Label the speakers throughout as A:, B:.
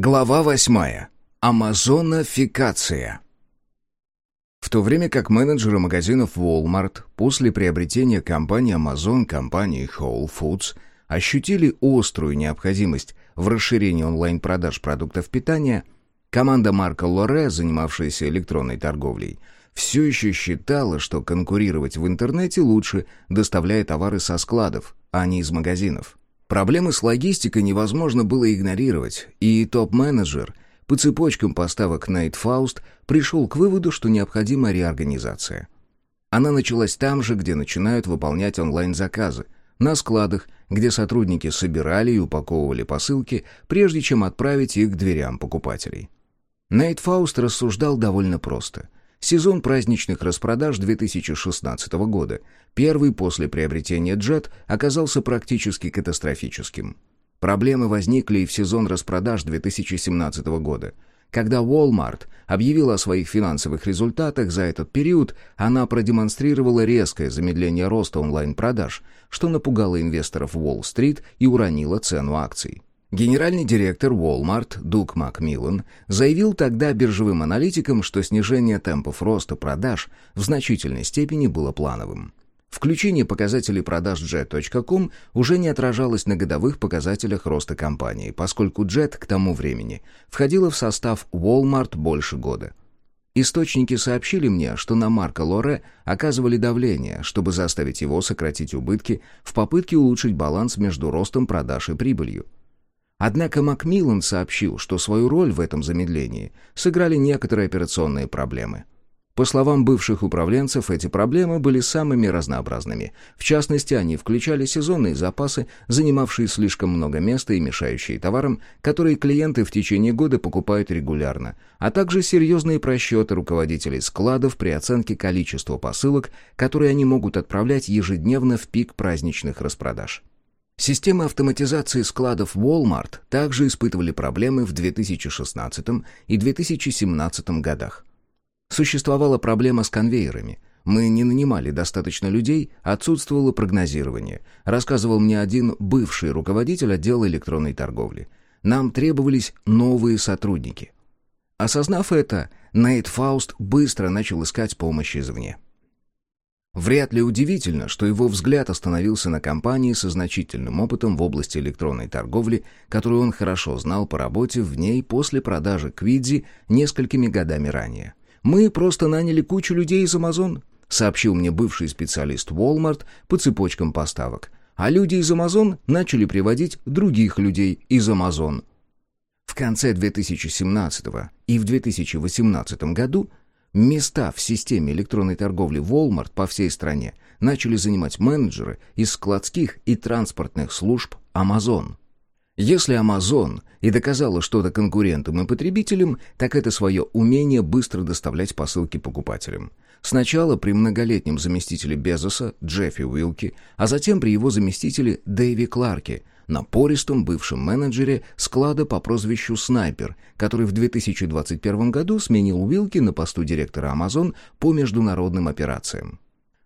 A: Глава восьмая. Амазонофикация. В то время как менеджеры магазинов Walmart после приобретения компании Amazon компании Whole Foods ощутили острую необходимость в расширении онлайн-продаж продуктов питания, команда Марка Лоре, занимавшаяся электронной торговлей, все еще считала, что конкурировать в интернете лучше, доставляя товары со складов, а не из магазинов. Проблемы с логистикой невозможно было игнорировать, и топ-менеджер по цепочкам поставок Нейт Фауст пришел к выводу, что необходима реорганизация. Она началась там же, где начинают выполнять онлайн-заказы, на складах, где сотрудники собирали и упаковывали посылки, прежде чем отправить их к дверям покупателей. Нейт Фауст рассуждал довольно просто. Сезон праздничных распродаж 2016 года, первый после приобретения Jet, оказался практически катастрофическим. Проблемы возникли и в сезон распродаж 2017 года. Когда Walmart объявила о своих финансовых результатах за этот период, она продемонстрировала резкое замедление роста онлайн-продаж, что напугало инвесторов Уолл-стрит и уронило цену акций. Генеральный директор Walmart Дук Макмиллан заявил тогда биржевым аналитикам, что снижение темпов роста продаж в значительной степени было плановым. Включение показателей продаж Jet.com уже не отражалось на годовых показателях роста компании, поскольку Jet к тому времени входила в состав Walmart больше года. Источники сообщили мне, что на Марка Лоре оказывали давление, чтобы заставить его сократить убытки в попытке улучшить баланс между ростом продаж и прибылью. Однако Макмиллан сообщил, что свою роль в этом замедлении сыграли некоторые операционные проблемы. По словам бывших управленцев, эти проблемы были самыми разнообразными. В частности, они включали сезонные запасы, занимавшие слишком много места и мешающие товарам, которые клиенты в течение года покупают регулярно, а также серьезные просчеты руководителей складов при оценке количества посылок, которые они могут отправлять ежедневно в пик праздничных распродаж. Системы автоматизации складов Walmart также испытывали проблемы в 2016 и 2017 годах. Существовала проблема с конвейерами. Мы не нанимали достаточно людей, отсутствовало прогнозирование, рассказывал мне один бывший руководитель отдела электронной торговли. Нам требовались новые сотрудники. Осознав это, Нейт Фауст быстро начал искать помощи извне. Вряд ли удивительно, что его взгляд остановился на компании со значительным опытом в области электронной торговли, которую он хорошо знал по работе в ней после продажи Квидзи несколькими годами ранее. «Мы просто наняли кучу людей из Amazon», сообщил мне бывший специалист Walmart по цепочкам поставок. А люди из Amazon начали приводить других людей из Amazon. В конце 2017 и в 2018 году Места в системе электронной торговли Walmart по всей стране начали занимать менеджеры из складских и транспортных служб Amazon. Если Amazon и доказала что-то конкурентам и потребителям, так это свое умение быстро доставлять посылки покупателям. Сначала при многолетнем заместителе Безоса Джеффи Уилки, а затем при его заместителе Дэйви Кларке – напористом бывшем менеджере склада по прозвищу «Снайпер», который в 2021 году сменил Уилки на посту директора Amazon по международным операциям.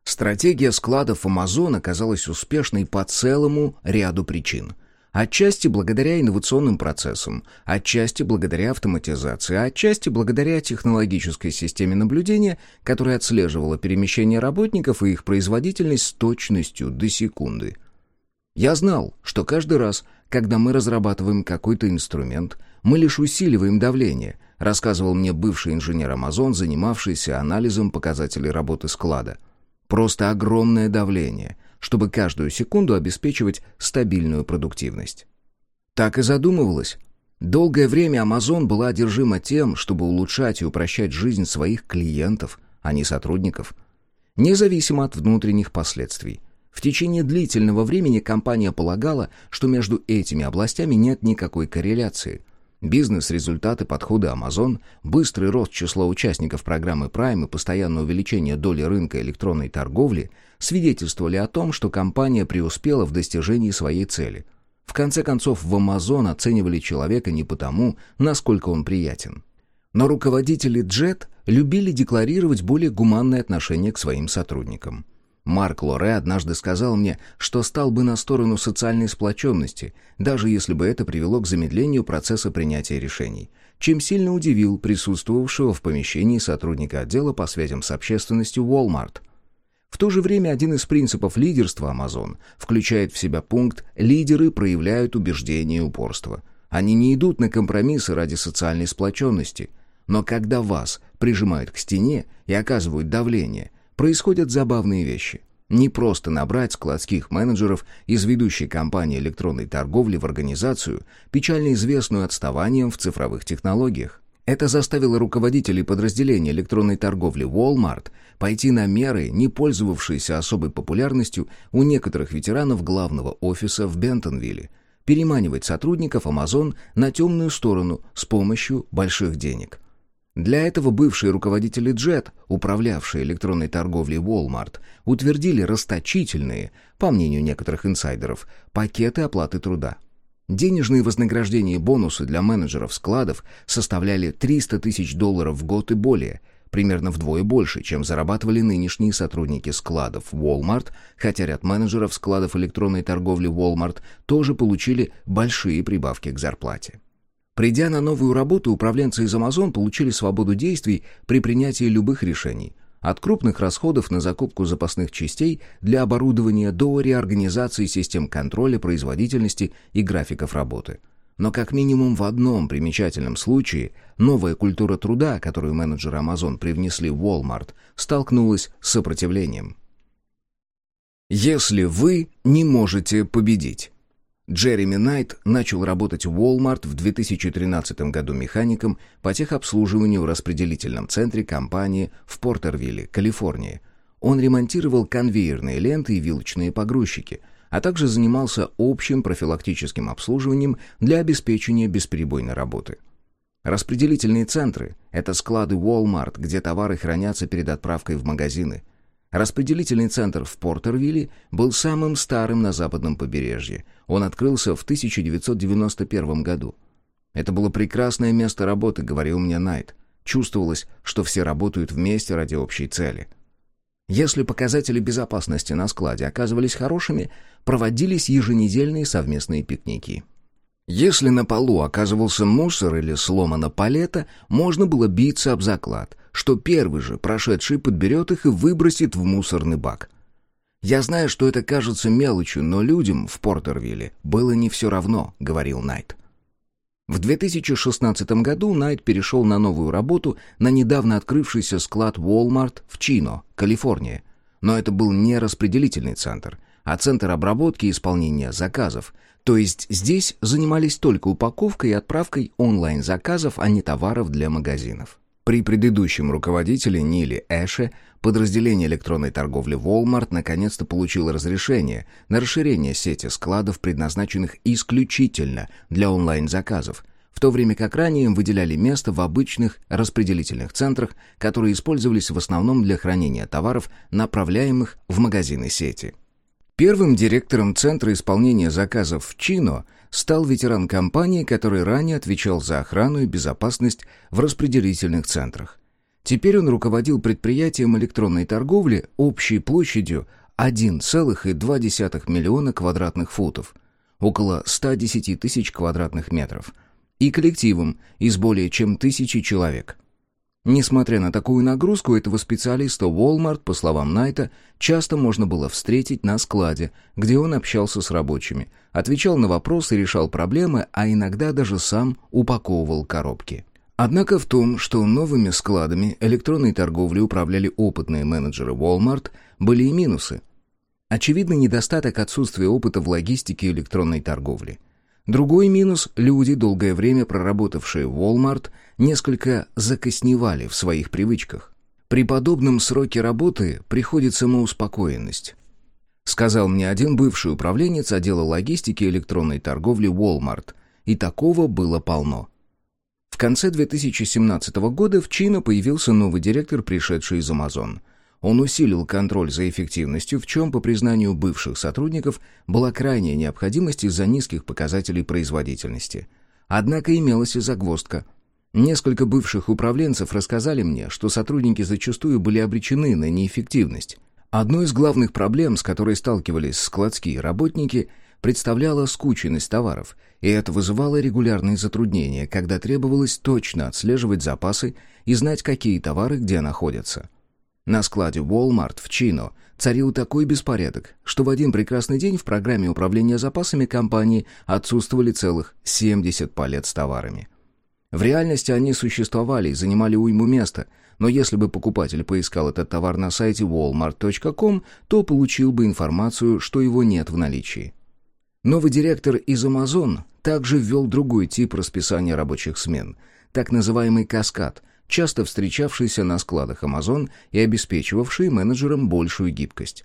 A: Стратегия складов Amazon оказалась успешной по целому ряду причин. Отчасти благодаря инновационным процессам, отчасти благодаря автоматизации, отчасти благодаря технологической системе наблюдения, которая отслеживала перемещение работников и их производительность с точностью до секунды – я знал, что каждый раз, когда мы разрабатываем какой-то инструмент, мы лишь усиливаем давление, рассказывал мне бывший инженер Amazon, занимавшийся анализом показателей работы склада. Просто огромное давление, чтобы каждую секунду обеспечивать стабильную продуктивность. Так и задумывалось. Долгое время Amazon была одержима тем, чтобы улучшать и упрощать жизнь своих клиентов, а не сотрудников, независимо от внутренних последствий – в течение длительного времени компания полагала, что между этими областями нет никакой корреляции. Бизнес-результаты подхода Amazon, быстрый рост числа участников программы Prime и постоянное увеличение доли рынка электронной торговли свидетельствовали о том, что компания преуспела в достижении своей цели. В конце концов, в Amazon оценивали человека не потому, насколько он приятен. Но руководители Jet любили декларировать более гуманное отношение к своим сотрудникам. Марк Лоре однажды сказал мне, что стал бы на сторону социальной сплоченности, даже если бы это привело к замедлению процесса принятия решений, чем сильно удивил присутствовавшего в помещении сотрудника отдела по связям с общественностью Walmart. В то же время один из принципов лидерства Amazon включает в себя пункт «лидеры проявляют убеждение и упорство». Они не идут на компромиссы ради социальной сплоченности. Но когда вас прижимают к стене и оказывают давление – происходят забавные вещи. Не просто набрать складских менеджеров из ведущей компании электронной торговли в организацию, печально известную отставанием в цифровых технологиях. Это заставило руководителей подразделения электронной торговли Walmart пойти на меры, не пользовавшиеся особой популярностью у некоторых ветеранов главного офиса в Бентонвилле, переманивать сотрудников Amazon на темную сторону с помощью больших денег. Для этого бывшие руководители Jet, управлявшие электронной торговлей Walmart, утвердили расточительные, по мнению некоторых инсайдеров, пакеты оплаты труда. Денежные вознаграждения и бонусы для менеджеров складов составляли 300 тысяч долларов в год и более, примерно вдвое больше, чем зарабатывали нынешние сотрудники складов Walmart, хотя ряд менеджеров складов электронной торговли Walmart тоже получили большие прибавки к зарплате. Придя на новую работу, управленцы из Amazon получили свободу действий при принятии любых решений. От крупных расходов на закупку запасных частей для оборудования до реорганизации систем контроля производительности и графиков работы. Но как минимум в одном примечательном случае новая культура труда, которую менеджеры Amazon привнесли в Walmart, столкнулась с сопротивлением. Если вы не можете победить. Джереми Найт начал работать в Walmart в 2013 году механиком по техобслуживанию в распределительном центре компании в Портервилле, Калифорния. Он ремонтировал конвейерные ленты и вилочные погрузчики, а также занимался общим профилактическим обслуживанием для обеспечения бесперебойной работы. Распределительные центры – это склады Walmart, где товары хранятся перед отправкой в магазины – Распределительный центр в Портервилле был самым старым на западном побережье. Он открылся в 1991 году. «Это было прекрасное место работы», — говорил мне Найт. Чувствовалось, что все работают вместе ради общей цели. Если показатели безопасности на складе оказывались хорошими, проводились еженедельные совместные пикники. Если на полу оказывался мусор или сломана палета, можно было биться об заклад, что первый же прошедший подберет их и выбросит в мусорный бак. «Я знаю, что это кажется мелочью, но людям в Портервилле было не все равно», — говорил Найт. В 2016 году Найт перешел на новую работу на недавно открывшийся склад Walmart в Чино, Калифорния. Но это был не распределительный центр, а центр обработки и исполнения заказов, то есть здесь занимались только упаковкой и отправкой онлайн-заказов, а не товаров для магазинов. При предыдущем руководителе Ниле Эше подразделение электронной торговли Walmart наконец-то получило разрешение на расширение сети складов, предназначенных исключительно для онлайн-заказов, в то время как ранее им выделяли место в обычных распределительных центрах, которые использовались в основном для хранения товаров, направляемых в магазины сети. Первым директором Центра исполнения заказов в Чино стал ветеран компании, который ранее отвечал за охрану и безопасность в распределительных центрах. Теперь он руководил предприятием электронной торговли общей площадью 1,2 миллиона квадратных футов, около 110 тысяч квадратных метров, и коллективом из более чем тысячи человек. Несмотря на такую нагрузку, этого специалиста Walmart, по словам Найта, часто можно было встретить на складе, где он общался с рабочими, отвечал на вопросы, решал проблемы, а иногда даже сам упаковывал коробки. Однако в том, что новыми складами электронной торговли управляли опытные менеджеры Walmart, были и минусы. Очевидный недостаток отсутствия опыта в логистике электронной торговли – Другой минус – люди, долгое время проработавшие в Walmart, несколько закосневали в своих привычках. При подобном сроке работы приходит самоуспокоенность. Сказал мне один бывший управленец отдела логистики и электронной торговли Walmart, и такого было полно. В конце 2017 года в Чино появился новый директор, пришедший из Amazon – он усилил контроль за эффективностью, в чем, по признанию бывших сотрудников, была крайняя необходимость из-за низких показателей производительности. Однако имелась и загвоздка. Несколько бывших управленцев рассказали мне, что сотрудники зачастую были обречены на неэффективность. Одной из главных проблем, с которой сталкивались складские работники, представляла скученность товаров, и это вызывало регулярные затруднения, когда требовалось точно отслеживать запасы и знать, какие товары где находятся. На складе Walmart в Чино царил такой беспорядок, что в один прекрасный день в программе управления запасами компании отсутствовали целых 70 палет с товарами. В реальности они существовали и занимали уйму места, но если бы покупатель поискал этот товар на сайте walmart.com, то получил бы информацию, что его нет в наличии. Новый директор из Amazon также ввел другой тип расписания рабочих смен, так называемый «каскад», часто встречавшийся на складах Amazon и обеспечивавший менеджерам большую гибкость.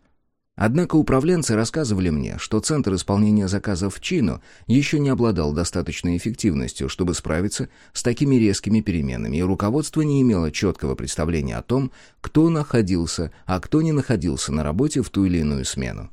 A: Однако управленцы рассказывали мне, что Центр исполнения заказов в Чино еще не обладал достаточной эффективностью, чтобы справиться с такими резкими переменами, и руководство не имело четкого представления о том, кто находился, а кто не находился на работе в ту или иную смену.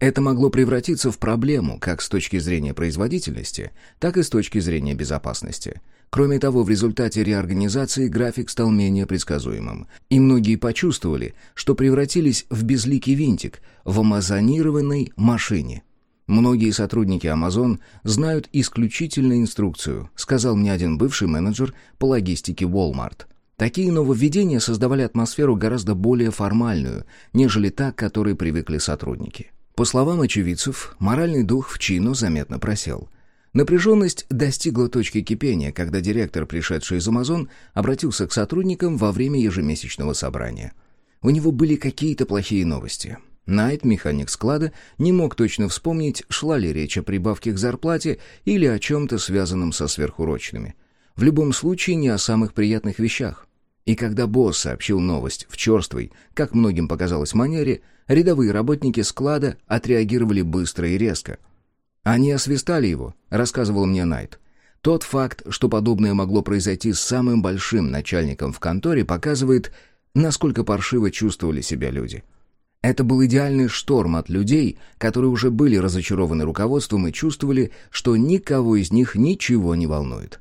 A: Это могло превратиться в проблему как с точки зрения производительности, так и с точки зрения безопасности. Кроме того, в результате реорганизации график стал менее предсказуемым, и многие почувствовали, что превратились в безликий винтик в амазонированной машине. Многие сотрудники Amazon знают исключительно инструкцию, сказал мне один бывший менеджер по логистике Walmart. Такие нововведения создавали атмосферу гораздо более формальную, нежели та, к которой привыкли сотрудники. По словам очевидцев, моральный дух в Чино заметно просел. Напряженность достигла точки кипения, когда директор, пришедший из Амазон, обратился к сотрудникам во время ежемесячного собрания. У него были какие-то плохие новости. Найт, механик склада, не мог точно вспомнить, шла ли речь о прибавке к зарплате или о чем-то связанном со сверхурочными. В любом случае, не о самых приятных вещах. И когда босс сообщил новость в черствой, как многим показалось манере, рядовые работники склада отреагировали быстро и резко. «Они освистали его», — рассказывал мне Найт. Тот факт, что подобное могло произойти с самым большим начальником в конторе, показывает, насколько паршиво чувствовали себя люди. Это был идеальный шторм от людей, которые уже были разочарованы руководством и чувствовали, что никого из них ничего не волнует.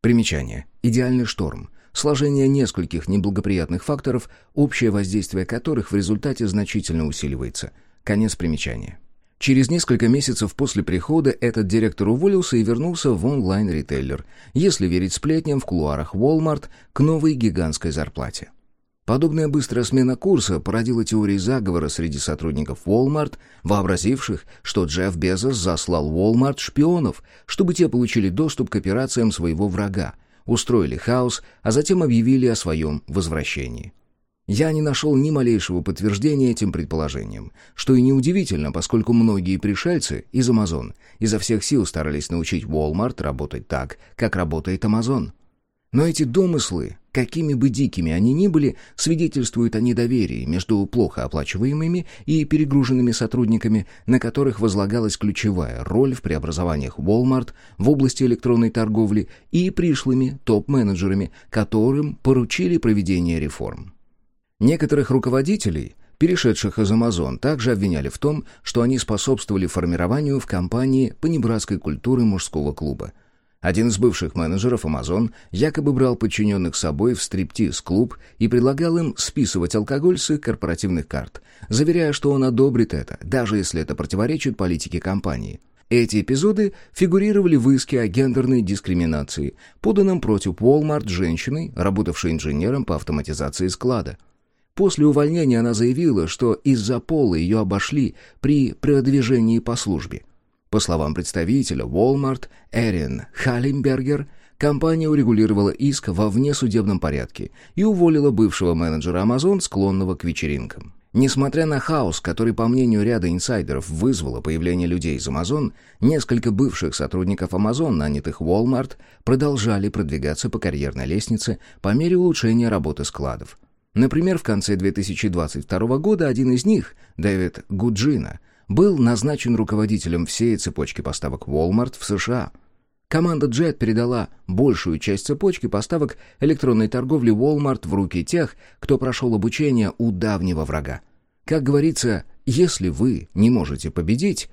A: Примечание. Идеальный шторм сложение нескольких неблагоприятных факторов, общее воздействие которых в результате значительно усиливается. Конец примечания. Через несколько месяцев после прихода этот директор уволился и вернулся в онлайн-ритейлер, если верить сплетням в кулуарах Walmart, к новой гигантской зарплате. Подобная быстрая смена курса породила теории заговора среди сотрудников Walmart, вообразивших, что Джефф Безос заслал Walmart шпионов, чтобы те получили доступ к операциям своего врага, устроили хаос, а затем объявили о своем возвращении. Я не нашел ни малейшего подтверждения этим предположениям, что и неудивительно, поскольку многие пришельцы из Amazon изо всех сил старались научить Walmart работать так, как работает Amazon. Но эти домыслы, какими бы дикими они ни были, свидетельствуют о недоверии между плохо оплачиваемыми и перегруженными сотрудниками, на которых возлагалась ключевая роль в преобразованиях Walmart в области электронной торговли и пришлыми топ-менеджерами, которым поручили проведение реформ. Некоторых руководителей перешедших из Amazon, также обвиняли в том, что они способствовали формированию в компании понебратской культуры мужского клуба – один из бывших менеджеров Amazon якобы брал подчиненных с собой в стриптиз-клуб и предлагал им списывать алкоголь с их корпоративных карт, заверяя, что он одобрит это, даже если это противоречит политике компании. Эти эпизоды фигурировали в иске о гендерной дискриминации, поданном против Walmart женщиной, работавшей инженером по автоматизации склада. После увольнения она заявила, что из-за пола ее обошли при продвижении по службе. По словам представителя Walmart Эрин Халлимбергер, компания урегулировала иск во внесудебном порядке и уволила бывшего менеджера Amazon, склонного к вечеринкам. Несмотря на хаос, который, по мнению ряда инсайдеров, вызвало появление людей из Amazon, несколько бывших сотрудников Amazon, нанятых Walmart, продолжали продвигаться по карьерной лестнице по мере улучшения работы складов. Например, в конце 2022 года один из них, Дэвид Гуджина, был назначен руководителем всей цепочки поставок Walmart в США. Команда Jet передала большую часть цепочки поставок электронной торговли Walmart в руки тех, кто прошел обучение у давнего врага. Как говорится, если вы не можете победить...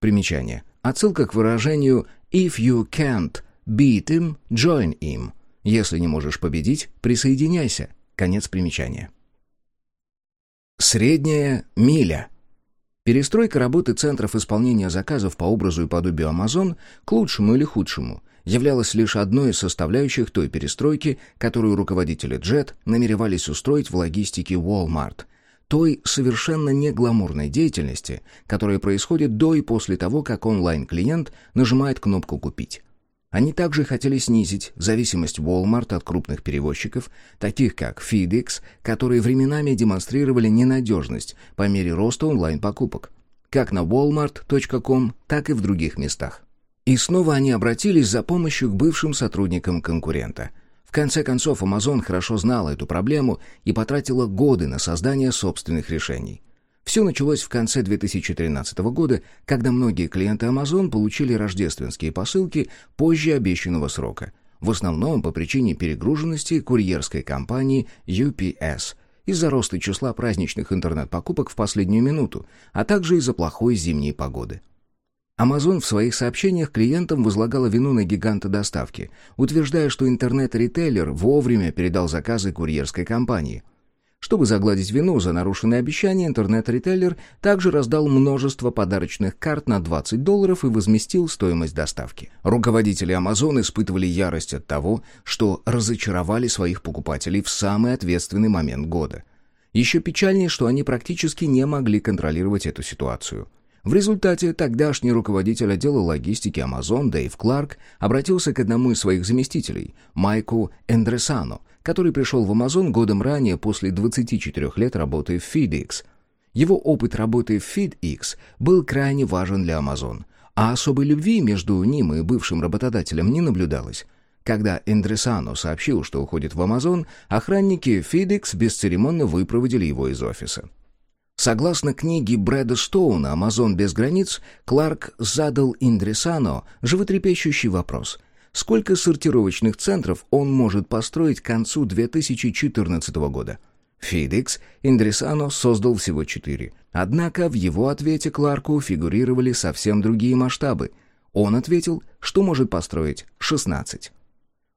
A: Примечание. Отсылка к выражению «If you can't beat him, join him». Если не можешь победить, присоединяйся. Конец примечания. Средняя миля. Перестройка работы центров исполнения заказов по образу и подобию Amazon к лучшему или худшему являлась лишь одной из составляющих той перестройки, которую руководители Jet намеревались устроить в логистике Walmart, той совершенно не гламурной деятельности, которая происходит до и после того, как онлайн-клиент нажимает кнопку «Купить». Они также хотели снизить зависимость Walmart от крупных перевозчиков, таких как FedEx, которые временами демонстрировали ненадежность по мере роста онлайн-покупок, как на walmart.com, так и в других местах. И снова они обратились за помощью к бывшим сотрудникам конкурента. В конце концов, Amazon хорошо знала эту проблему и потратила годы на создание собственных решений. Все началось в конце 2013 года, когда многие клиенты Amazon получили рождественские посылки позже обещанного срока. В основном по причине перегруженности курьерской компании UPS из-за роста числа праздничных интернет-покупок в последнюю минуту, а также из-за плохой зимней погоды. Amazon в своих сообщениях клиентам возлагала вину на гиганта доставки, утверждая, что интернет-ритейлер вовремя передал заказы курьерской компании – чтобы загладить вину за нарушенные обещания, интернет-ритейлер также раздал множество подарочных карт на 20 долларов и возместил стоимость доставки. Руководители Amazon испытывали ярость от того, что разочаровали своих покупателей в самый ответственный момент года. Еще печальнее, что они практически не могли контролировать эту ситуацию. В результате тогдашний руководитель отдела логистики Amazon Дэйв Кларк обратился к одному из своих заместителей, Майку Эндресану, который пришел в Amazon годом ранее после 24 лет работы в FedEx. Его опыт работы в FedEx был крайне важен для Amazon, а особой любви между ним и бывшим работодателем не наблюдалось. Когда Эндресано сообщил, что уходит в Amazon, охранники FedEx бесцеремонно выпроводили его из офиса. Согласно книге Брэда Стоуна «Амазон без границ», Кларк задал Индресано животрепещущий вопрос – сколько сортировочных центров он может построить к концу 2014 года. FedEx Индресано создал всего четыре. Однако в его ответе Кларку фигурировали совсем другие масштабы. Он ответил, что может построить 16.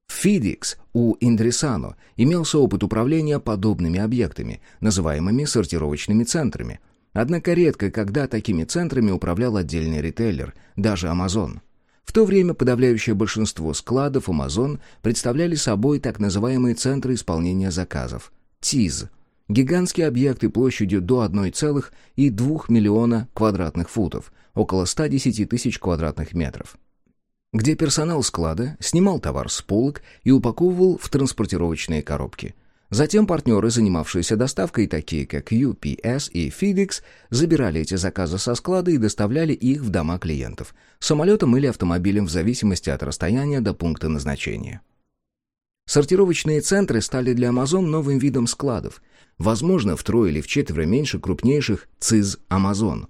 A: В FedEx у Индресано имелся опыт управления подобными объектами, называемыми сортировочными центрами. Однако редко когда такими центрами управлял отдельный ритейлер, даже Amazon. В то время подавляющее большинство складов Amazon представляли собой так называемые центры исполнения заказов – ТИЗ – гигантские объекты площадью до 1,2 миллиона квадратных футов, около 110 тысяч квадратных метров где персонал склада снимал товар с полок и упаковывал в транспортировочные коробки – Затем партнеры, занимавшиеся доставкой, такие как UPS и FedEx, забирали эти заказы со склада и доставляли их в дома клиентов, самолетом или автомобилем в зависимости от расстояния до пункта назначения. Сортировочные центры стали для Amazon новым видом складов, возможно, втрое или вчетверо меньше крупнейших ЦИЗ Amazon.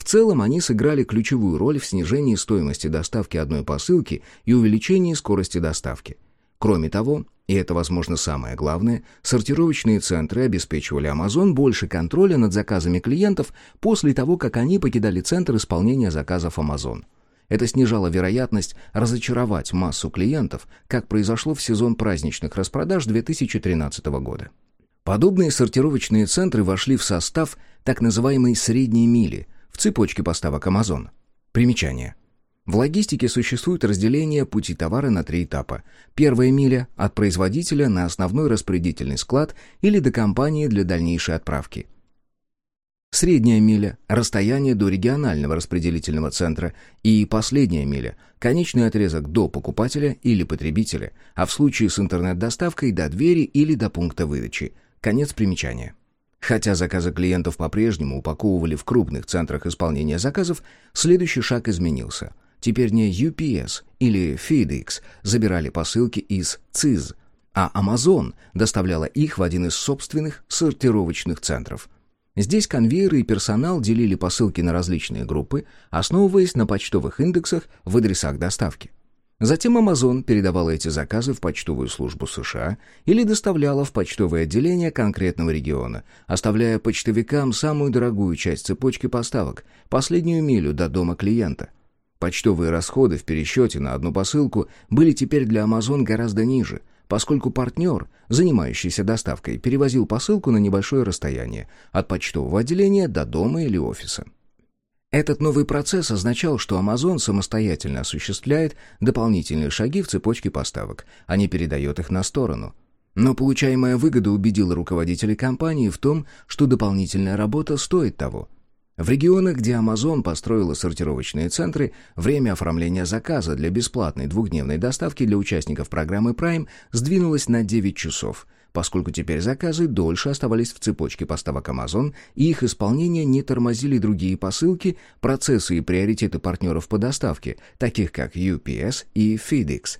A: В целом они сыграли ключевую роль в снижении стоимости доставки одной посылки и увеличении скорости доставки. Кроме того, и это, возможно, самое главное, сортировочные центры обеспечивали Amazon больше контроля над заказами клиентов после того, как они покидали центр исполнения заказов Amazon. Это снижало вероятность разочаровать массу клиентов, как произошло в сезон праздничных распродаж 2013 года. Подобные сортировочные центры вошли в состав так называемой «средней мили» в цепочке поставок Amazon. Примечание. В логистике существует разделение пути товара на три этапа. Первая миля – от производителя на основной распределительный склад или до компании для дальнейшей отправки. Средняя миля – расстояние до регионального распределительного центра. И последняя миля – конечный отрезок до покупателя или потребителя, а в случае с интернет-доставкой до двери или до пункта выдачи. Конец примечания. Хотя заказы клиентов по-прежнему упаковывали в крупных центрах исполнения заказов, следующий шаг изменился – Теперь не UPS или FedEx забирали посылки из ЦИЗ, а Amazon доставляла их в один из собственных сортировочных центров. Здесь конвейеры и персонал делили посылки на различные группы, основываясь на почтовых индексах в адресах доставки. Затем Amazon передавала эти заказы в почтовую службу США или доставляла в почтовое отделение конкретного региона, оставляя почтовикам самую дорогую часть цепочки поставок, последнюю милю до дома клиента – Почтовые расходы в пересчете на одну посылку были теперь для Amazon гораздо ниже, поскольку партнер, занимающийся доставкой, перевозил посылку на небольшое расстояние от почтового отделения до дома или офиса. Этот новый процесс означал, что Amazon самостоятельно осуществляет дополнительные шаги в цепочке поставок, а не передает их на сторону. Но получаемая выгода убедила руководителей компании в том, что дополнительная работа стоит того – в регионах, где Amazon построила сортировочные центры, время оформления заказа для бесплатной двухдневной доставки для участников программы Prime сдвинулось на 9 часов, поскольку теперь заказы дольше оставались в цепочке поставок Amazon, и их исполнение не тормозили другие посылки, процессы и приоритеты партнеров по доставке, таких как UPS и FedEx.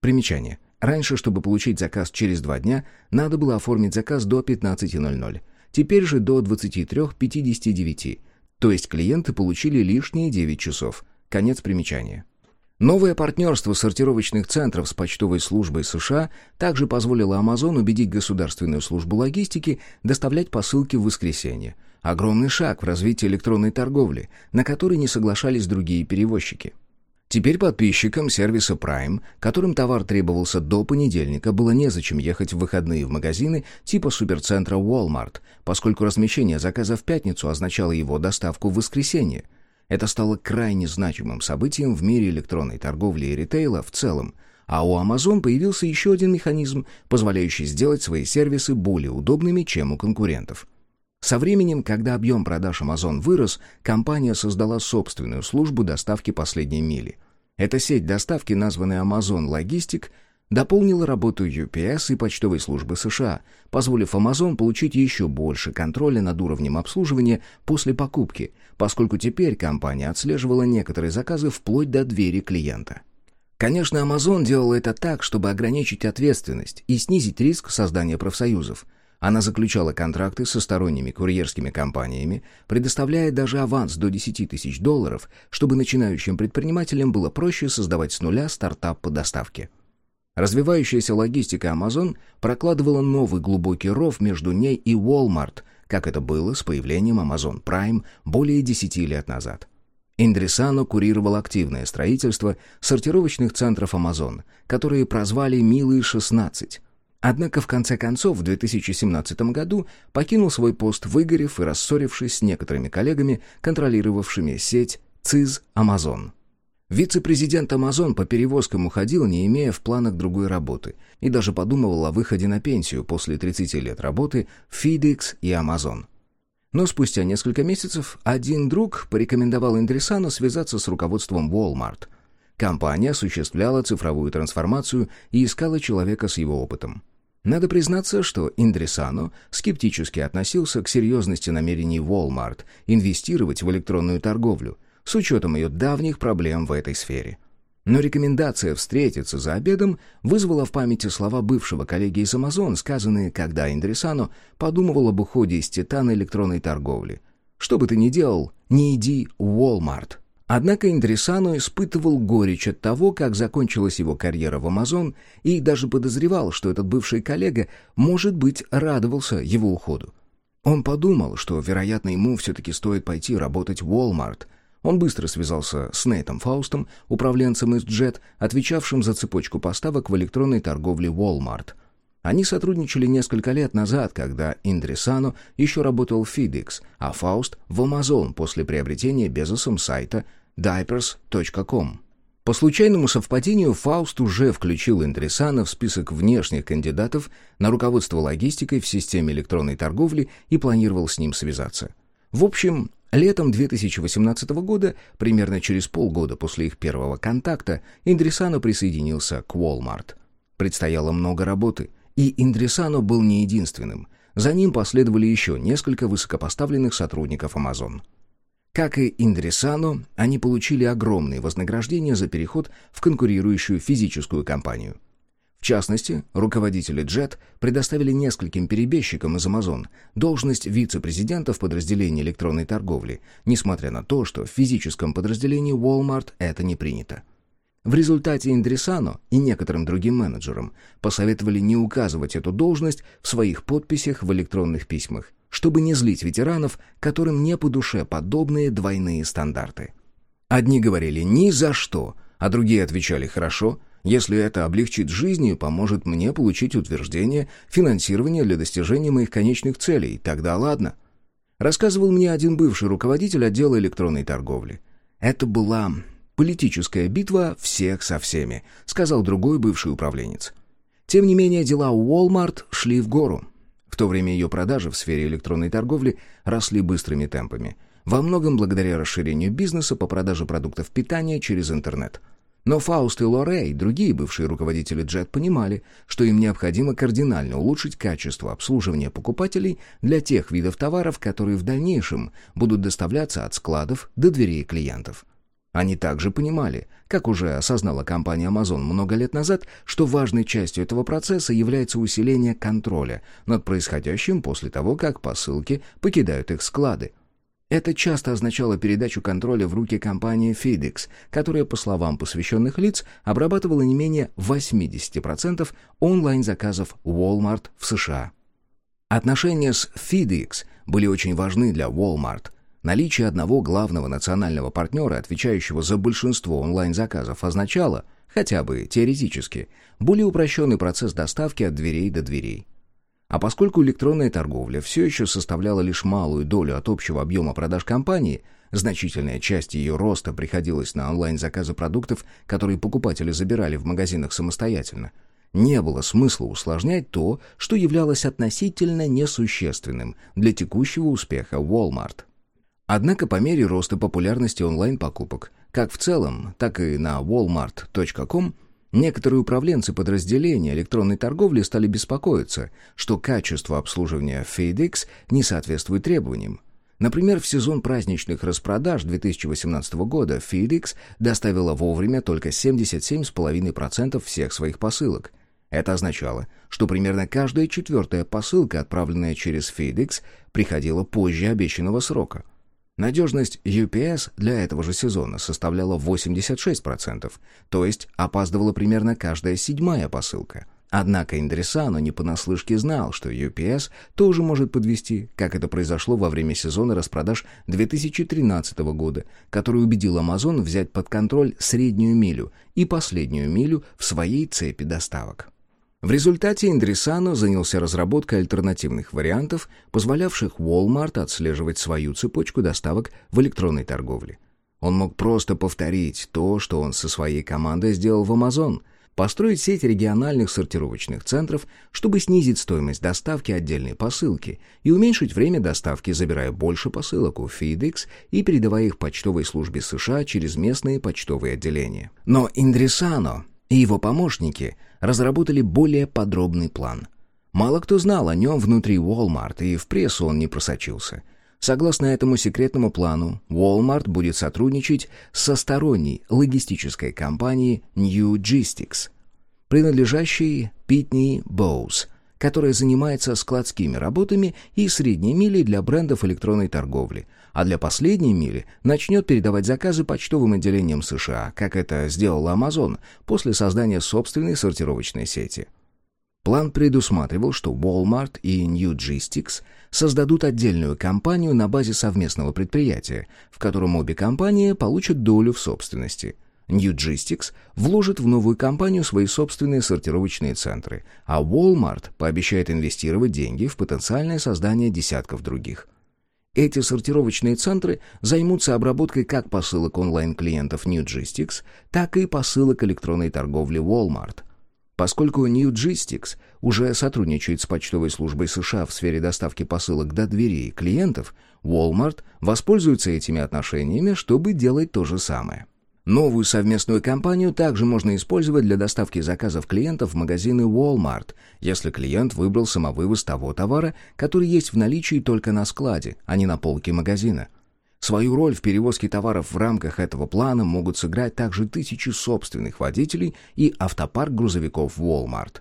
A: Примечание. Раньше, чтобы получить заказ через два дня, надо было оформить заказ до 15.00. Теперь же до 23.59, то есть клиенты получили лишние 9 часов. Конец примечания. Новое партнерство сортировочных центров с почтовой службой США также позволило Amazon убедить государственную службу логистики доставлять посылки в воскресенье. Огромный шаг в развитии электронной торговли, на который не соглашались другие перевозчики. Теперь подписчикам сервиса Prime, которым товар требовался до понедельника, было незачем ехать в выходные в магазины типа суперцентра Walmart, поскольку размещение заказа в пятницу означало его доставку в воскресенье. Это стало крайне значимым событием в мире электронной торговли и ритейла в целом, а у Amazon появился еще один механизм, позволяющий сделать свои сервисы более удобными, чем у конкурентов – со временем, когда объем продаж Amazon вырос, компания создала собственную службу доставки последней мили. Эта сеть доставки, названная Amazon Logistic, дополнила работу UPS и почтовой службы США, позволив Amazon получить еще больше контроля над уровнем обслуживания после покупки, поскольку теперь компания отслеживала некоторые заказы вплоть до двери клиента. Конечно, Amazon делала это так, чтобы ограничить ответственность и снизить риск создания профсоюзов – она заключала контракты со сторонними курьерскими компаниями, предоставляя даже аванс до 10 тысяч долларов, чтобы начинающим предпринимателям было проще создавать с нуля стартап по доставке. Развивающаяся логистика Amazon прокладывала новый глубокий ров между ней и Walmart, как это было с появлением Amazon Prime более 10 лет назад. Индрисано курировал активное строительство сортировочных центров Amazon, которые прозвали «Милые 16», Однако в конце концов в 2017 году покинул свой пост, выгорев и рассорившись с некоторыми коллегами, контролировавшими сеть ЦИЗ «Амазон». Вице-президент «Амазон» по перевозкам уходил, не имея в планах другой работы, и даже подумывал о выходе на пенсию после 30 лет работы в FedEx и «Амазон». Но спустя несколько месяцев один друг порекомендовал Индрисану связаться с руководством Walmart – Компания осуществляла цифровую трансформацию и искала человека с его опытом. Надо признаться, что Индрисано скептически относился к серьезности намерений Walmart инвестировать в электронную торговлю, с учетом ее давних проблем в этой сфере. Но рекомендация встретиться за обедом вызвала в памяти слова бывшего коллеги из Amazon, сказанные, когда Индрисано подумывал об уходе из титана электронной торговли. «Что бы ты ни делал, не иди в Walmart». Однако Индрисану испытывал горечь от того, как закончилась его карьера в Амазон, и даже подозревал, что этот бывший коллега, может быть, радовался его уходу. Он подумал, что, вероятно, ему все-таки стоит пойти работать в Walmart. Он быстро связался с Нейтом Фаустом, управленцем из Jet, отвечавшим за цепочку поставок в электронной торговле Walmart – они сотрудничали несколько лет назад, когда Индрисано еще работал в FedEx, а Фауст в Amazon после приобретения Безосом сайта diapers.com. По случайному совпадению Фауст уже включил Индрисана в список внешних кандидатов на руководство логистикой в системе электронной торговли и планировал с ним связаться. В общем, летом 2018 года, примерно через полгода после их первого контакта, Индрисано присоединился к Walmart. Предстояло много работы — и Индрисано был не единственным. За ним последовали еще несколько высокопоставленных сотрудников Amazon. Как и Индрисано, они получили огромные вознаграждения за переход в конкурирующую физическую компанию. В частности, руководители Jet предоставили нескольким перебежчикам из Amazon должность вице-президента в подразделении электронной торговли, несмотря на то, что в физическом подразделении Walmart это не принято. В результате Индрисано и некоторым другим менеджерам посоветовали не указывать эту должность в своих подписях в электронных письмах, чтобы не злить ветеранов, которым не по душе подобные двойные стандарты. Одни говорили «ни за что», а другие отвечали «хорошо», Если это облегчит жизнь и поможет мне получить утверждение финансирования для достижения моих конечных целей, тогда ладно. Рассказывал мне один бывший руководитель отдела электронной торговли. Это была политическая битва всех со всеми, сказал другой бывший управленец. Тем не менее, дела у Walmart шли в гору. В то время ее продажи в сфере электронной торговли росли быстрыми темпами. Во многом благодаря расширению бизнеса по продаже продуктов питания через интернет – но Фауст и Лорей, другие бывшие руководители Джет, понимали, что им необходимо кардинально улучшить качество обслуживания покупателей для тех видов товаров, которые в дальнейшем будут доставляться от складов до дверей клиентов. Они также понимали, как уже осознала компания Amazon много лет назад, что важной частью этого процесса является усиление контроля над происходящим после того, как посылки покидают их склады. Это часто означало передачу контроля в руки компании FedEx, которая, по словам посвященных лиц, обрабатывала не менее 80% онлайн-заказов Walmart в США. Отношения с FedEx были очень важны для Walmart. Наличие одного главного национального партнера, отвечающего за большинство онлайн-заказов, означало, хотя бы теоретически, более упрощенный процесс доставки от дверей до дверей. А поскольку электронная торговля все еще составляла лишь малую долю от общего объема продаж компании, значительная часть ее роста приходилась на онлайн-заказы продуктов, которые покупатели забирали в магазинах самостоятельно, не было смысла усложнять то, что являлось относительно несущественным для текущего успеха Walmart. Однако по мере роста популярности онлайн-покупок, как в целом, так и на walmart.com – Некоторые управленцы подразделения электронной торговли стали беспокоиться, что качество обслуживания FedEx не соответствует требованиям. Например, в сезон праздничных распродаж 2018 года FedEx доставила вовремя только 77,5% всех своих посылок. Это означало, что примерно каждая четвертая посылка, отправленная через FedEx, приходила позже обещанного срока – Надежность UPS для этого же сезона составляла 86%, то есть опаздывала примерно каждая седьмая посылка. Однако Индресано не понаслышке знал, что UPS тоже может подвести, как это произошло во время сезона распродаж 2013 года, который убедил Amazon взять под контроль среднюю милю и последнюю милю в своей цепи доставок. В результате Индрисано занялся разработкой альтернативных вариантов, позволявших Walmart отслеживать свою цепочку доставок в электронной торговле. Он мог просто повторить то, что он со своей командой сделал в Amazon, построить сеть региональных сортировочных центров, чтобы снизить стоимость доставки отдельной посылки и уменьшить время доставки, забирая больше посылок у FedEx и передавая их почтовой службе США через местные почтовые отделения. Но Индрисано и его помощники разработали более подробный план. Мало кто знал о нем внутри Walmart, и в прессу он не просочился. Согласно этому секретному плану, Walmart будет сотрудничать со сторонней логистической компанией New Logistics, принадлежащей Pitney Bowes, которая занимается складскими работами и средней милей для брендов электронной торговли – а для последней мили начнет передавать заказы почтовым отделениям США, как это сделала Amazon после создания собственной сортировочной сети. План предусматривал, что Walmart и New Logistics создадут отдельную компанию на базе совместного предприятия, в котором обе компании получат долю в собственности. New Logistics вложит в новую компанию свои собственные сортировочные центры, а Walmart пообещает инвестировать деньги в потенциальное создание десятков других – эти сортировочные центры займутся обработкой как посылок онлайн-клиентов Newgistics, так и посылок электронной торговли Walmart. Поскольку Newgistics уже сотрудничает с почтовой службой США в сфере доставки посылок до дверей клиентов, Walmart воспользуется этими отношениями, чтобы делать то же самое. Новую совместную компанию также можно использовать для доставки заказов клиентов в магазины Walmart, если клиент выбрал самовывоз того товара, который есть в наличии только на складе, а не на полке магазина. Свою роль в перевозке товаров в рамках этого плана могут сыграть также тысячи собственных водителей и автопарк грузовиков Walmart.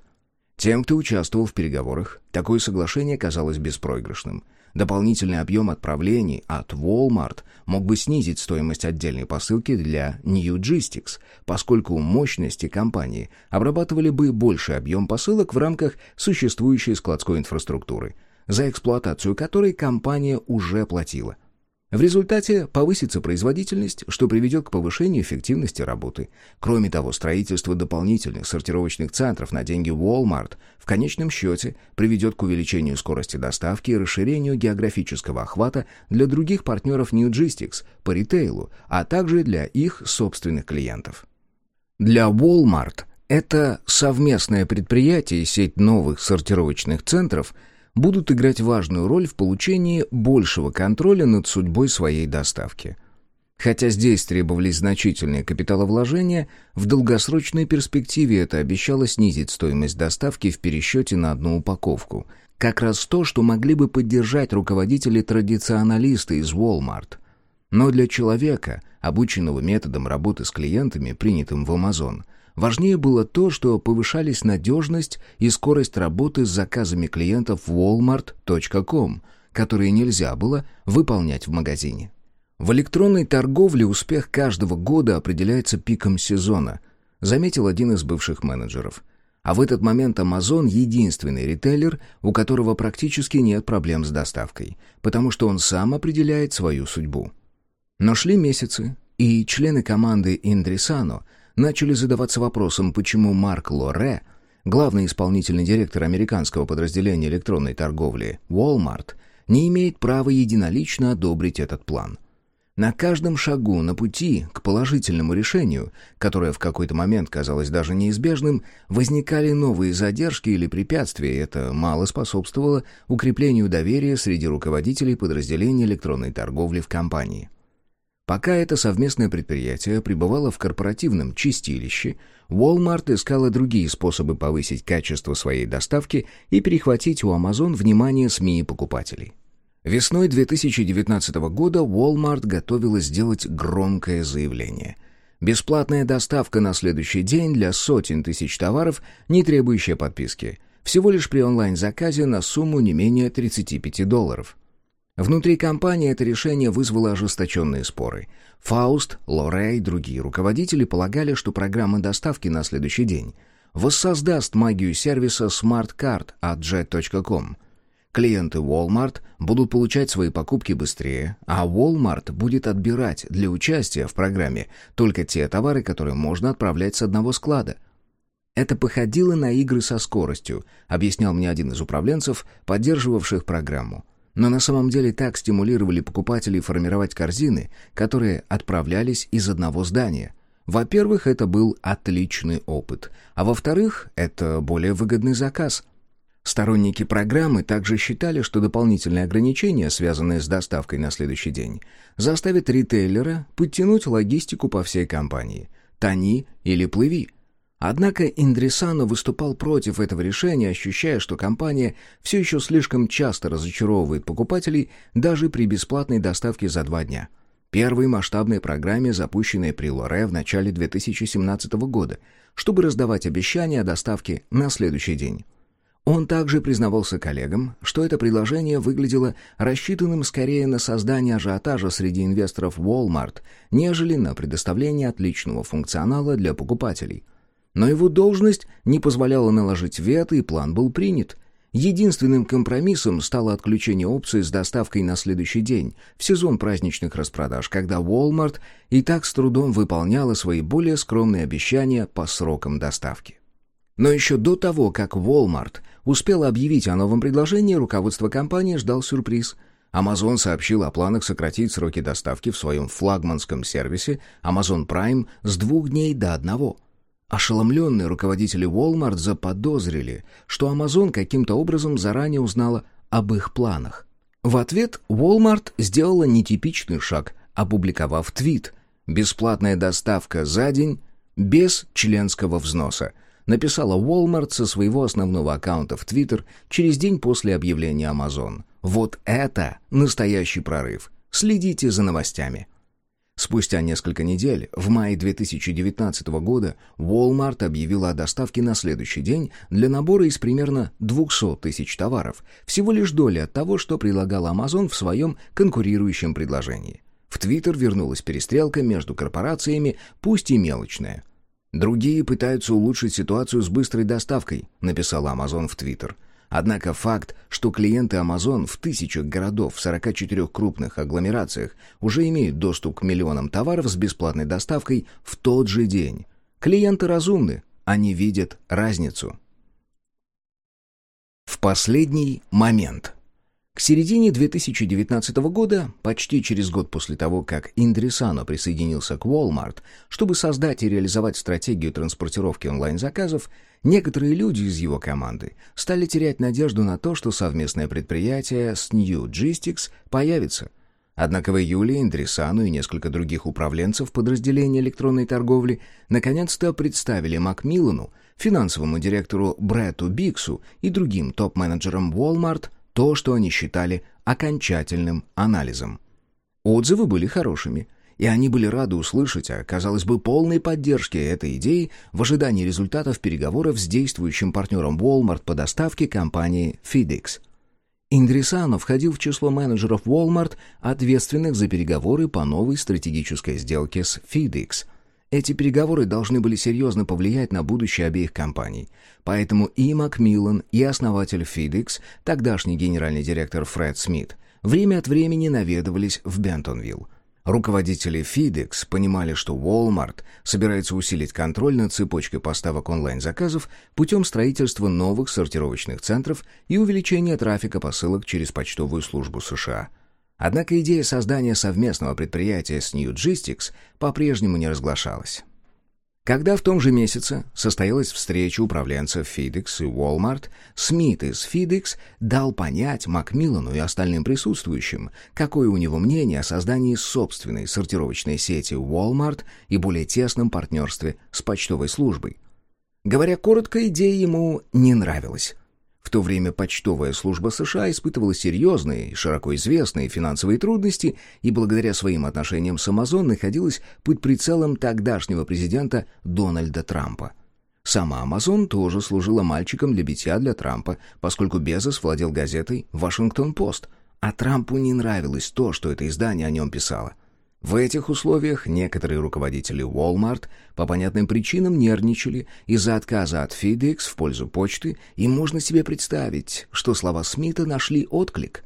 A: Тем, кто участвовал в переговорах, такое соглашение казалось беспроигрышным – Дополнительный объем отправлений от Walmart мог бы снизить стоимость отдельной посылки для New Logistics, поскольку мощности компании обрабатывали бы больший объем посылок в рамках существующей складской инфраструктуры, за эксплуатацию которой компания уже платила. В результате повысится производительность, что приведет к повышению эффективности работы. Кроме того, строительство дополнительных сортировочных центров на деньги Walmart в конечном счете приведет к увеличению скорости доставки и расширению географического охвата для других партнеров New Logistics по ритейлу, а также для их собственных клиентов. Для Walmart это совместное предприятие и сеть новых сортировочных центров – будут играть важную роль в получении большего контроля над судьбой своей доставки. Хотя здесь требовались значительные капиталовложения, в долгосрочной перспективе это обещало снизить стоимость доставки в пересчете на одну упаковку. Как раз то, что могли бы поддержать руководители-традиционалисты из Walmart. Но для человека, обученного методом работы с клиентами, принятым в Amazon – Важнее было то, что повышались надежность и скорость работы с заказами клиентов walmart.com, которые нельзя было выполнять в магазине. В электронной торговле успех каждого года определяется пиком сезона, заметил один из бывших менеджеров. А в этот момент Amazon единственный ритейлер, у которого практически нет проблем с доставкой, потому что он сам определяет свою судьбу. Но шли месяцы, и члены команды Индрисано – начали задаваться вопросом, почему Марк Лоре, главный исполнительный директор американского подразделения электронной торговли Walmart, не имеет права единолично одобрить этот план. На каждом шагу на пути к положительному решению, которое в какой-то момент казалось даже неизбежным, возникали новые задержки или препятствия, и это мало способствовало укреплению доверия среди руководителей подразделений электронной торговли в компании. Пока это совместное предприятие пребывало в корпоративном чистилище, Walmart искала другие способы повысить качество своей доставки и перехватить у Amazon внимание СМИ и покупателей. Весной 2019 года Walmart готовилась сделать громкое заявление. Бесплатная доставка на следующий день для сотен тысяч товаров, не требующая подписки. Всего лишь при онлайн-заказе на сумму не менее 35 долларов. Внутри компании это решение вызвало ожесточенные споры. Фауст, Лоре и другие руководители полагали, что программа доставки на следующий день воссоздаст магию сервиса Smart Card от Jet.com. Клиенты Walmart будут получать свои покупки быстрее, а Walmart будет отбирать для участия в программе только те товары, которые можно отправлять с одного склада. Это походило на игры со скоростью, объяснял мне один из управленцев, поддерживавших программу но на самом деле так стимулировали покупателей формировать корзины, которые отправлялись из одного здания. Во-первых, это был отличный опыт, а во-вторых, это более выгодный заказ. Сторонники программы также считали, что дополнительные ограничения, связанные с доставкой на следующий день, заставят ритейлера подтянуть логистику по всей компании. Тони или плыви – Однако Индрисано выступал против этого решения, ощущая, что компания все еще слишком часто разочаровывает покупателей даже при бесплатной доставке за два дня. Первой масштабной программе, запущенной при Лоре в начале 2017 года, чтобы раздавать обещания о доставке на следующий день. Он также признавался коллегам, что это предложение выглядело рассчитанным скорее на создание ажиотажа среди инвесторов Walmart, нежели на предоставление отличного функционала для покупателей – но его должность не позволяла наложить вето, и план был принят. Единственным компромиссом стало отключение опции с доставкой на следующий день, в сезон праздничных распродаж, когда Walmart и так с трудом выполняла свои более скромные обещания по срокам доставки. Но еще до того, как Walmart успела объявить о новом предложении, руководство компании ждал сюрприз. Amazon сообщил о планах сократить сроки доставки в своем флагманском сервисе Amazon Prime с двух дней до одного – Ошеломленные руководители Walmart заподозрили, что Amazon каким-то образом заранее узнала об их планах. В ответ Walmart сделала нетипичный шаг, опубликовав твит «Бесплатная доставка за день без членского взноса», написала Walmart со своего основного аккаунта в Twitter через день после объявления Amazon. Вот это настоящий прорыв. Следите за новостями. Спустя несколько недель, в мае 2019 года, Walmart объявила о доставке на следующий день для набора из примерно 200 тысяч товаров, всего лишь доля от того, что предлагал Amazon в своем конкурирующем предложении. В Твиттер вернулась перестрелка между корпорациями, пусть и мелочная. «Другие пытаются улучшить ситуацию с быстрой доставкой», написала Amazon в Твиттер. Однако факт, что клиенты Amazon в тысячах городов в 44 крупных агломерациях уже имеют доступ к миллионам товаров с бесплатной доставкой в тот же день. Клиенты разумны, они видят разницу. В последний момент. К середине 2019 года, почти через год после того, как Индрисано присоединился к Walmart, чтобы создать и реализовать стратегию транспортировки онлайн-заказов, некоторые люди из его команды стали терять надежду на то, что совместное предприятие с New Logistics появится. Однако в июле Индрисану и несколько других управленцев подразделения электронной торговли наконец-то представили Макмиллану, финансовому директору Бретту Биксу и другим топ-менеджерам Walmart – то, что они считали окончательным анализом. Отзывы были хорошими, и они были рады услышать о, казалось бы, полной поддержке этой идеи в ожидании результатов переговоров с действующим партнером Walmart по доставке компании FedEx. Индрисано входил в число менеджеров Walmart, ответственных за переговоры по новой стратегической сделке с FedEx – эти переговоры должны были серьезно повлиять на будущее обеих компаний. Поэтому и Макмиллан, и основатель FedEx, тогдашний генеральный директор Фред Смит, время от времени наведывались в Бентонвилл. Руководители FedEx понимали, что Walmart собирается усилить контроль над цепочкой поставок онлайн-заказов путем строительства новых сортировочных центров и увеличения трафика посылок через почтовую службу США – Однако идея создания совместного предприятия с New Logistics по-прежнему не разглашалась. Когда в том же месяце состоялась встреча управленцев FedEx и Walmart, Смит из FedEx дал понять Макмиллану и остальным присутствующим, какое у него мнение о создании собственной сортировочной сети Walmart и более тесном партнерстве с почтовой службой. Говоря коротко, идея ему не нравилась. В то время почтовая служба США испытывала серьезные и широко известные финансовые трудности и благодаря своим отношениям с Amazon находилась под прицелом тогдашнего президента Дональда Трампа. Сама Amazon тоже служила мальчиком для битья для Трампа, поскольку Безос владел газетой «Вашингтон-Пост», а Трампу не нравилось то, что это издание о нем писало – в этих условиях некоторые руководители Walmart по понятным причинам нервничали из-за отказа от FedEx в пользу почты, и можно себе представить, что слова Смита нашли отклик.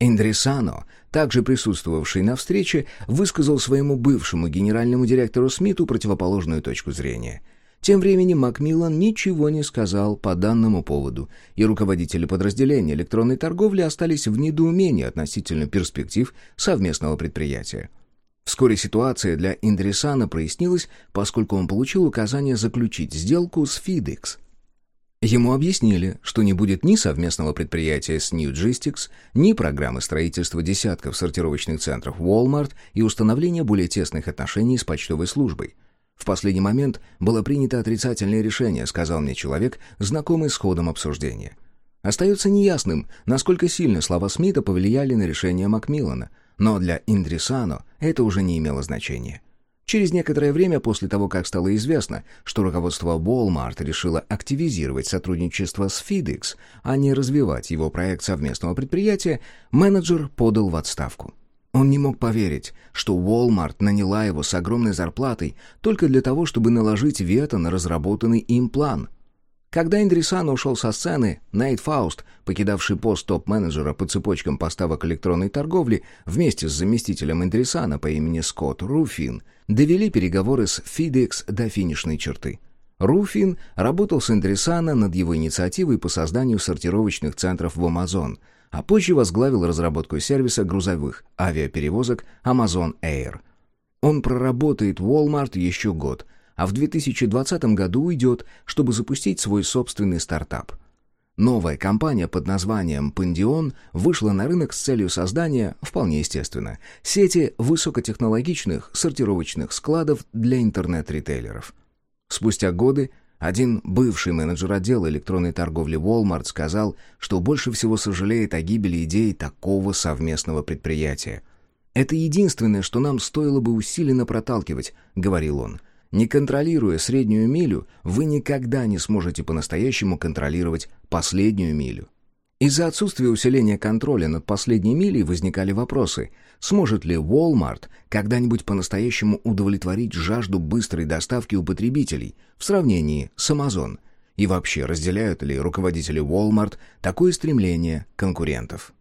A: Эндрисано, также присутствовавший на встрече, высказал своему бывшему генеральному директору Смиту противоположную точку зрения. Тем временем Макмиллан ничего не сказал по данному поводу, и руководители подразделения электронной торговли остались в недоумении относительно перспектив совместного предприятия. Вскоре ситуация для Индрисана прояснилась, поскольку он получил указание заключить сделку с FedEx. Ему объяснили, что не будет ни совместного предприятия с New Logistics, ни программы строительства десятков сортировочных центров Walmart и установления более тесных отношений с почтовой службой. В последний момент было принято отрицательное решение, сказал мне человек, знакомый с ходом обсуждения. Остается неясным, насколько сильно слова Смита повлияли на решение Макмиллана – но для Индрисано это уже не имело значения. Через некоторое время после того, как стало известно, что руководство Walmart решило активизировать сотрудничество с FedEx, а не развивать его проект совместного предприятия, менеджер подал в отставку. Он не мог поверить, что Walmart наняла его с огромной зарплатой только для того, чтобы наложить вето на разработанный им план. Когда Индрисан ушел со сцены, Нейт Фауст, покидавший пост топ-менеджера по цепочкам поставок электронной торговли, вместе с заместителем Индрисана по имени Скотт Руфин, довели переговоры с FedEx до финишной черты. Руфин работал с Индрисана над его инициативой по созданию сортировочных центров в Amazon, а позже возглавил разработку сервиса грузовых авиаперевозок Amazon Air. Он проработает Walmart еще год – а в 2020 году уйдет, чтобы запустить свой собственный стартап. Новая компания под названием Pandion вышла на рынок с целью создания, вполне естественно, сети высокотехнологичных сортировочных складов для интернет-ритейлеров. Спустя годы один бывший менеджер отдела электронной торговли Walmart сказал, что больше всего сожалеет о гибели идеи такого совместного предприятия. «Это единственное, что нам стоило бы усиленно проталкивать», — говорил он. Не контролируя среднюю милю, вы никогда не сможете по-настоящему контролировать последнюю милю. Из-за отсутствия усиления контроля над последней милей возникали вопросы, сможет ли Walmart когда-нибудь по-настоящему удовлетворить жажду быстрой доставки у потребителей в сравнении с Amazon, И вообще, разделяют ли руководители Walmart такое стремление конкурентов?